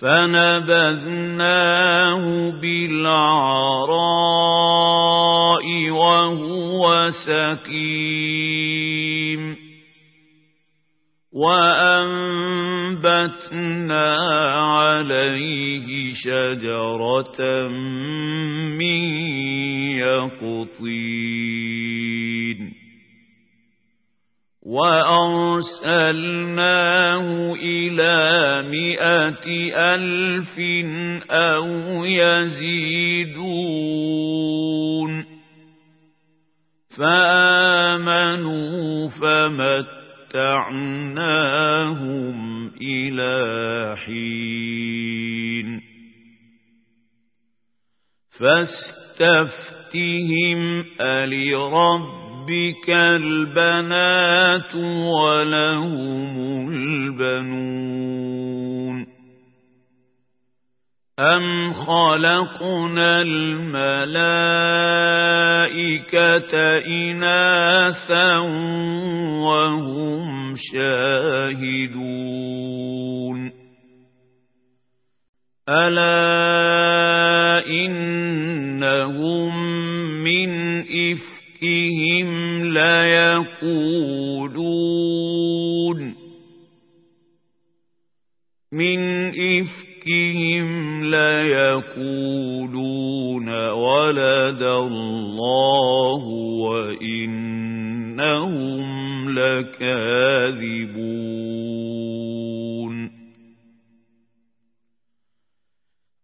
فنبذناه بالعراء وهو سقيم. وأنبتنا عليه شجرة من يقطين. وأرسلناه إلى مئة ألف أو يزيدون فآمنوا فمتعناهم إلى حين فاستفتهم ألرب ربك البنات ولهم البنون أم خلقنا الملائكة إناثا وهم شاهدون ألا إنهم من إفكهم ليقولون من إفكهم ليقولون ولد الله وإنهم لكاذبون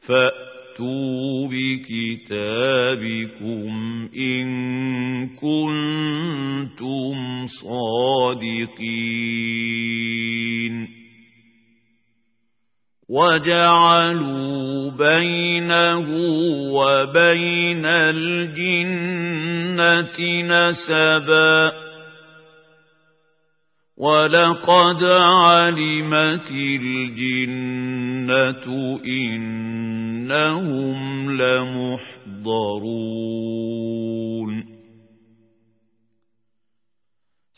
فأتوا بكتابكم إن كنتم صادقين. وجعلوا بينه وبين الجنة نسبا. ولقد علمت الجنة إن إنهم لمحضرون.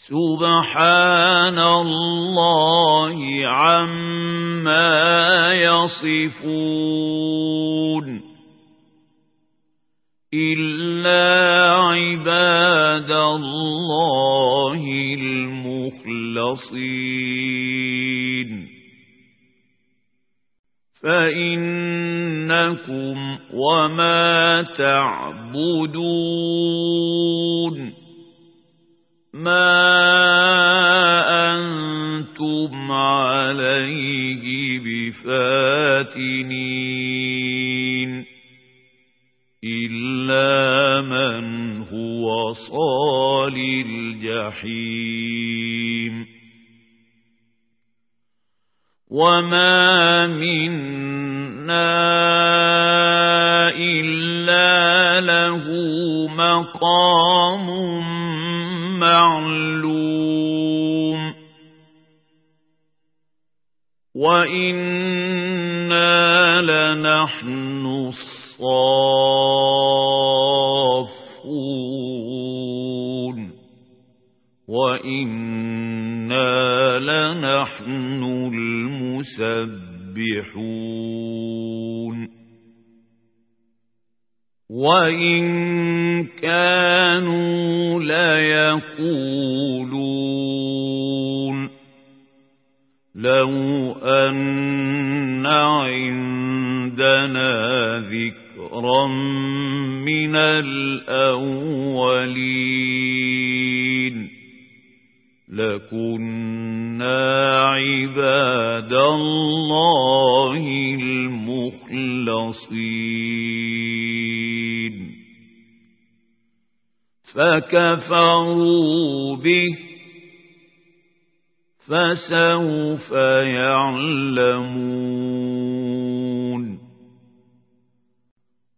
سبحان الله عما يصفون. إلا عباد الله المخلصين. فإنكم وما تعبدون. ما له مقام معلوم. وإنا لنحن الصافون. وإنا لنحن يسبحون وإن كانوا ليقولون لو أن عندنا ذكرا من الأولين لكنا عباد الله المخلصين فكفروا به فسوف يعلمون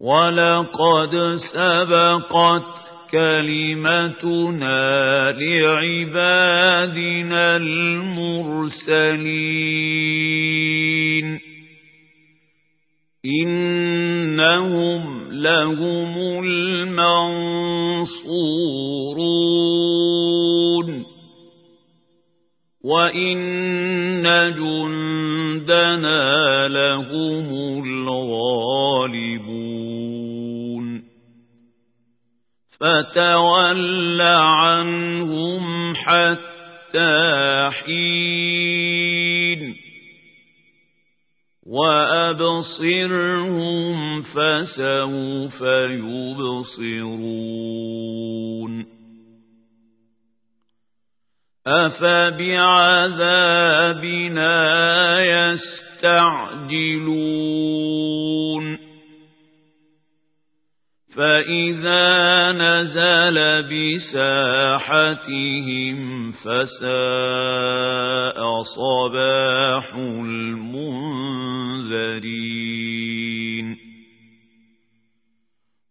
ولقد سبقت كلمتنا لعبادنا المرسلين إنهم لهم المنصورون وإن جندنا لهم الغالبون فتول عنهم حتى حين وأبصرهم فسوف يبصرون. أفبعذابنا يستعجلون. فإذا نزل بساحتهم فساء صباح المنذرين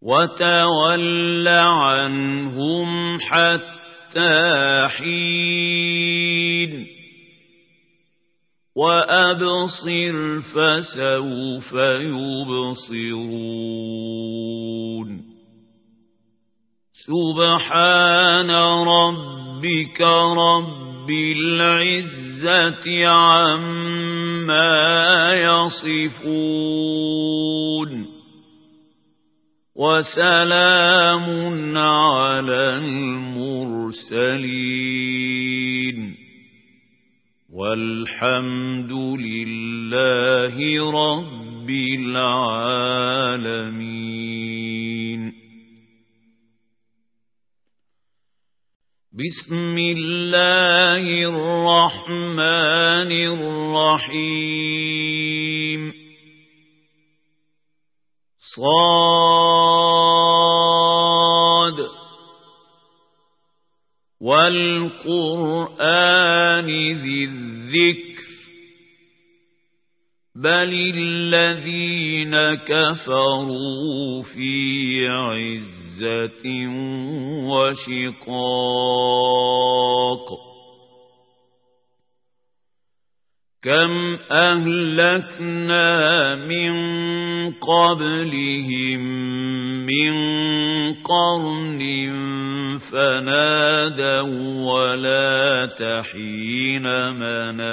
وتول عنهم حتى حين وأبصر فسوف يبصرون. سبحان ربك رب العزة عما يصفون. وسلام على المرسلين. والحمد لله رب العالمين. بسم الله الرحمن الرحيم. صاد والقرآن ذي الذكر بل الذين كفروا في عزة وشقاق كم أهلكنا من قبلهم من قرن فنادوا ولا تحين مناص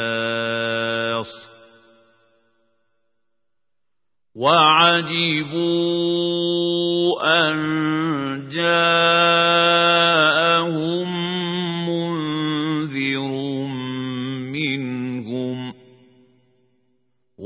وعجبوا أن جاءهم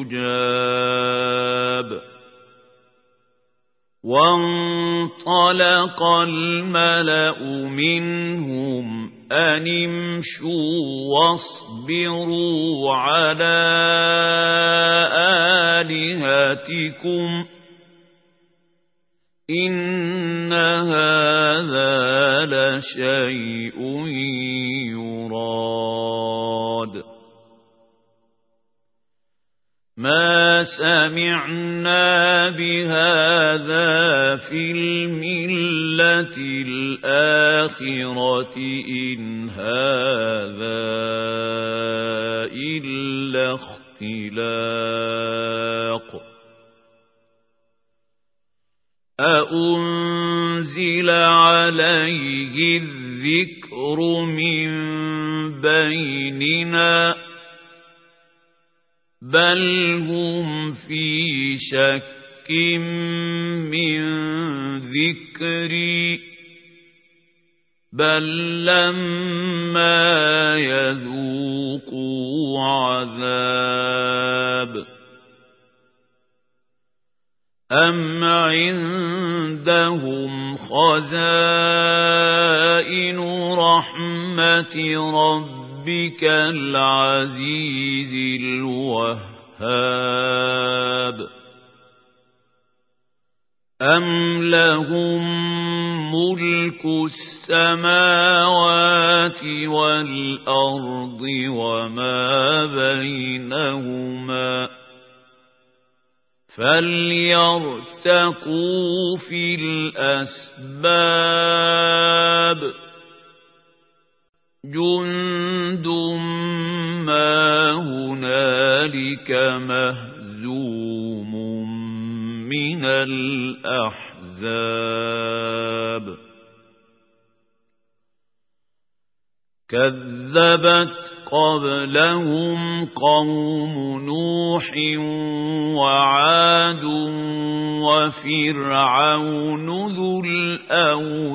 عجاب وانطلق الملأ منهم أن امشوا واصبروا على آلهتكم. إن هذا لشيء يراد. ما سمعنا بهذا في الملة الآخرة إن هذا إلا اختلاق أأنزل عليه الذكر من بيننا بل هم في شك من ذكري. بل لما يذوقوا عذاب. أم عندهم خزائن رحمة ربك العزيز الوهاب. أم لهم ملك السماوات والأرض وما بينهما فليرتقوا في الأسباب جند ما هنالك مهزوم من الأحزاب كذبت قبلهم قوم نوح وعاد وفرعون ذو الأوتاد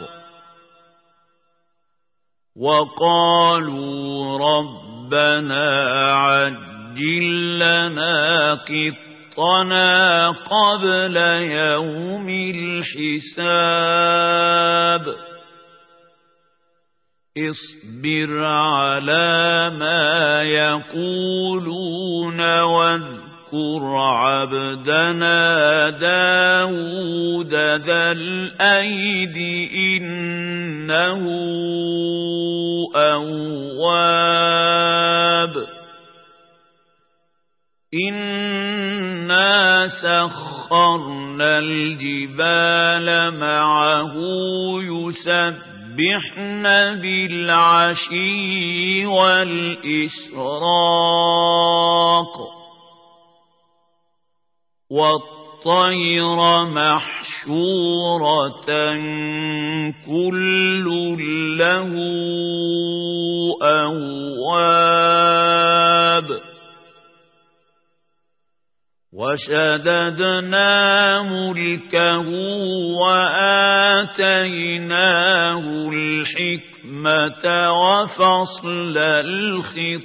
وقالوا ربنا عجل لنا قطنا قبل يوم الحساب. اصبر على ما يقولون واذكر عبدنا داود ذا الأيد إنه أواب. إنا سخرنا الجبال معه يسبح يسبحن بالعشي والإشراق والطير محشورة كل له أواب. وشددنا ملكه وآتيناه الحكمة وفصل الخطاب.